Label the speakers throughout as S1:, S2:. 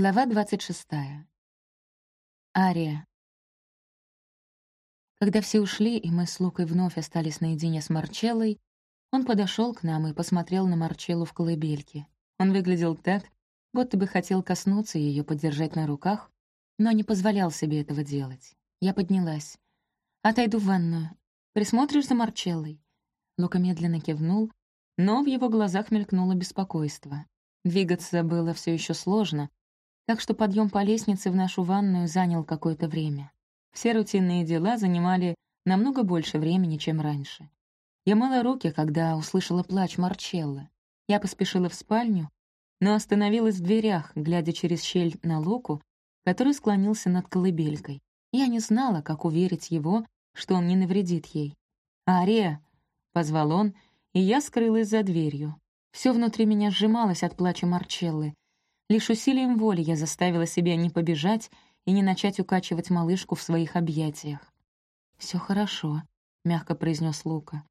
S1: Глава 26. Ария. Когда все ушли, и мы с Лукой вновь остались наедине с Марчеллой, он подошел к нам и посмотрел на Марчеллу в колыбельке. Он выглядел так, будто бы хотел коснуться ее, подержать на руках, но не позволял себе этого делать. Я поднялась. «Отойду в ванную. Присмотришь за Марчеллой?» Лука медленно кивнул, но в его глазах мелькнуло беспокойство. Двигаться было все еще сложно, так что подъем по лестнице в нашу ванную занял какое-то время. Все рутинные дела занимали намного больше времени, чем раньше. Я мыла руки, когда услышала плач Марчеллы. Я поспешила в спальню, но остановилась в дверях, глядя через щель на Луку, который склонился над колыбелькой. Я не знала, как уверить его, что он не навредит ей. «Ария!» — позвал он, и я скрылась за дверью. Все внутри меня сжималось от плача Марчеллы. Лишь усилием воли я заставила себя не побежать и не начать укачивать малышку в своих объятиях. Все хорошо», — мягко произнес Лука.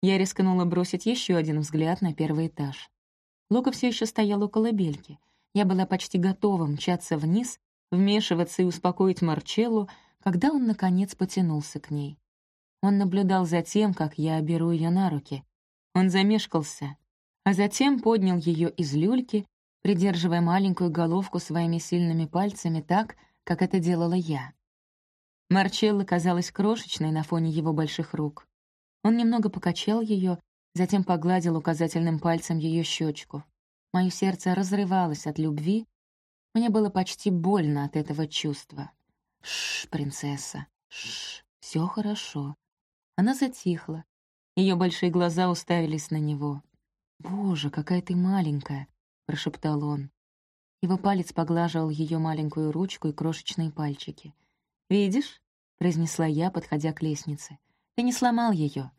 S1: Я рискнула бросить еще один взгляд на первый этаж. Лука все еще стоял около бельки. Я была почти готова мчаться вниз, вмешиваться и успокоить Марчеллу, когда он, наконец, потянулся к ней. Он наблюдал за тем, как я беру ее на руки. Он замешкался, а затем поднял ее из люльки, придерживая маленькую головку своими сильными пальцами так, как это делала я. Марчелла казалась крошечной на фоне его больших рук. Он немного покачал ее, затем погладил указательным пальцем ее щечку. Мое сердце разрывалось от любви, мне было почти больно от этого чувства. «Шш, принцесса, шш, все хорошо». Она затихла. Ее большие глаза уставились на него. «Боже, какая ты маленькая!» — прошептал он. Его палец поглаживал ее маленькую ручку и крошечные пальчики. «Видишь?» — произнесла я, подходя к лестнице. «Ты не сломал ее.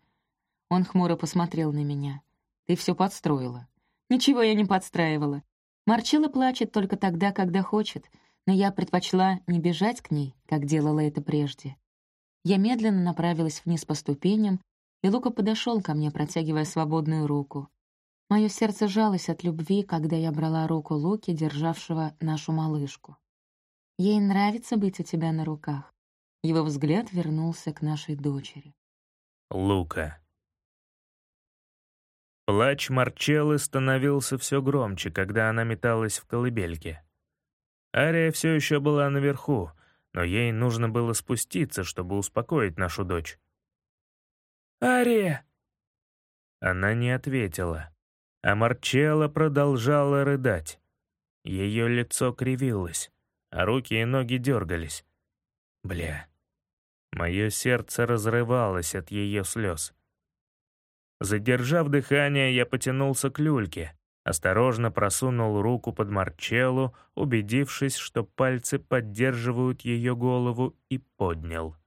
S1: Он хмуро посмотрел на меня. «Ты все подстроила». «Ничего я не подстраивала. Марчила плачет только тогда, когда хочет, но я предпочла не бежать к ней, как делала это прежде. Я медленно направилась вниз по ступеням, и Лука подошел ко мне, протягивая свободную руку. Мое сердце жалось от любви, когда я брала руку Луки, державшего нашу малышку. Ей нравится быть у тебя на руках. Его взгляд вернулся к нашей дочери.
S2: Лука. Плач Марчеллы становился все громче, когда она металась в колыбельке. Ария все еще была наверху, но ей нужно было спуститься, чтобы успокоить нашу дочь. «Ария!» Она не ответила, а Марчелла продолжала рыдать. Ее лицо кривилось, а руки и ноги дергались. Бля. Мое сердце разрывалось от ее слез. Задержав дыхание, я потянулся к люльке, осторожно просунул руку под Марчеллу, убедившись, что пальцы поддерживают ее голову, и поднял.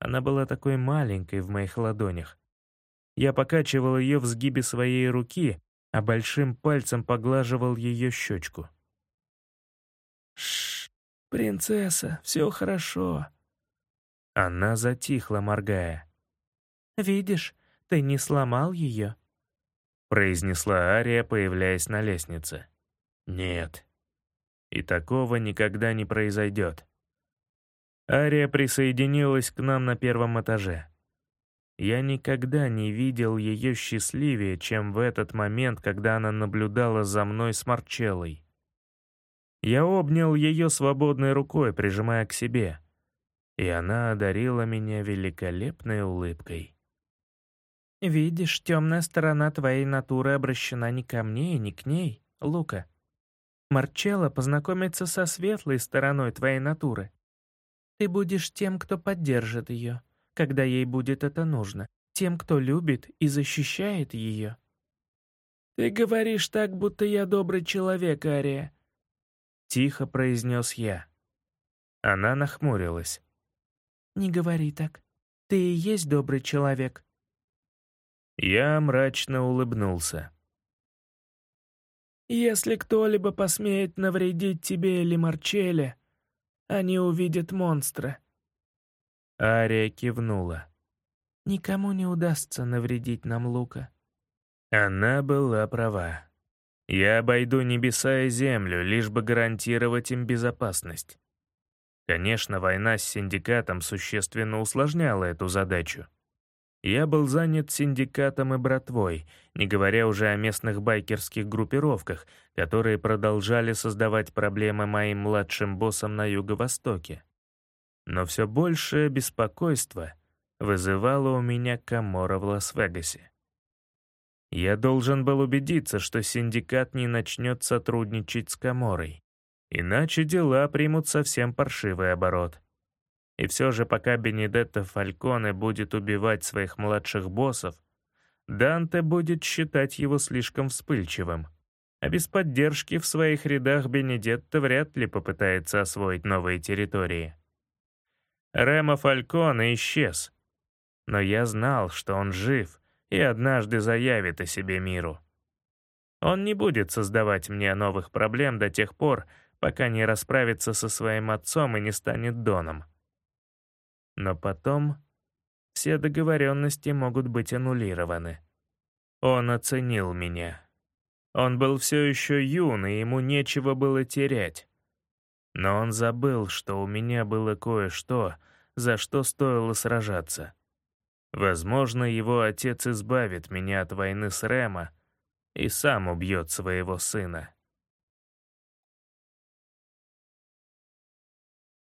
S2: Она была такой маленькой в моих ладонях. Я покачивал ее в сгибе своей руки, а большим пальцем поглаживал ее щечку. «Шш, принцесса, все хорошо». Она затихла, моргая. «Видишь, ты не сломал ее?» произнесла Ария, появляясь на лестнице. «Нет. И такого никогда не произойдет». Ария присоединилась к нам на первом этаже. Я никогда не видел ее счастливее, чем в этот момент, когда она наблюдала за мной с Марчеллой. Я обнял ее свободной рукой, прижимая к себе, и она одарила меня великолепной улыбкой. Видишь, темная сторона твоей натуры обращена не ко мне и не к ней, Лука. Марчелло познакомится со светлой стороной твоей натуры. Ты будешь тем, кто поддержит ее, когда ей будет это нужно, тем, кто любит и защищает ее. «Ты говоришь так, будто я добрый человек, Ария», — тихо произнес я. Она нахмурилась. «Не говори так. Ты и есть добрый человек. Я мрачно улыбнулся. «Если кто-либо посмеет навредить тебе или Марчелле, они увидят монстра». Ария кивнула. «Никому не удастся навредить нам Лука». Она была права. Я обойду небеса и землю, лишь бы гарантировать им безопасность. Конечно, война с синдикатом существенно усложняла эту задачу. Я был занят синдикатом и братвой, не говоря уже о местных байкерских группировках, которые продолжали создавать проблемы моим младшим боссам на юго-востоке. Но все большее беспокойство вызывало у меня Камора в Лас-Вегасе. Я должен был убедиться, что синдикат не начнет сотрудничать с Каморой, иначе дела примут совсем паршивый оборот. И все же, пока Бенедетто Фальконе будет убивать своих младших боссов, Данте будет считать его слишком вспыльчивым. А без поддержки в своих рядах Бенедетто вряд ли попытается освоить новые территории. Ремо Фальконе исчез. Но я знал, что он жив и однажды заявит о себе миру. Он не будет создавать мне новых проблем до тех пор, пока не расправится со своим отцом и не станет Доном. Но потом все договоренности могут быть аннулированы. Он оценил меня. Он был все еще юн, и ему нечего было терять. Но он забыл, что у меня было кое-что, за что стоило сражаться. Возможно, его отец избавит меня от войны с Рема и сам убьет своего сына.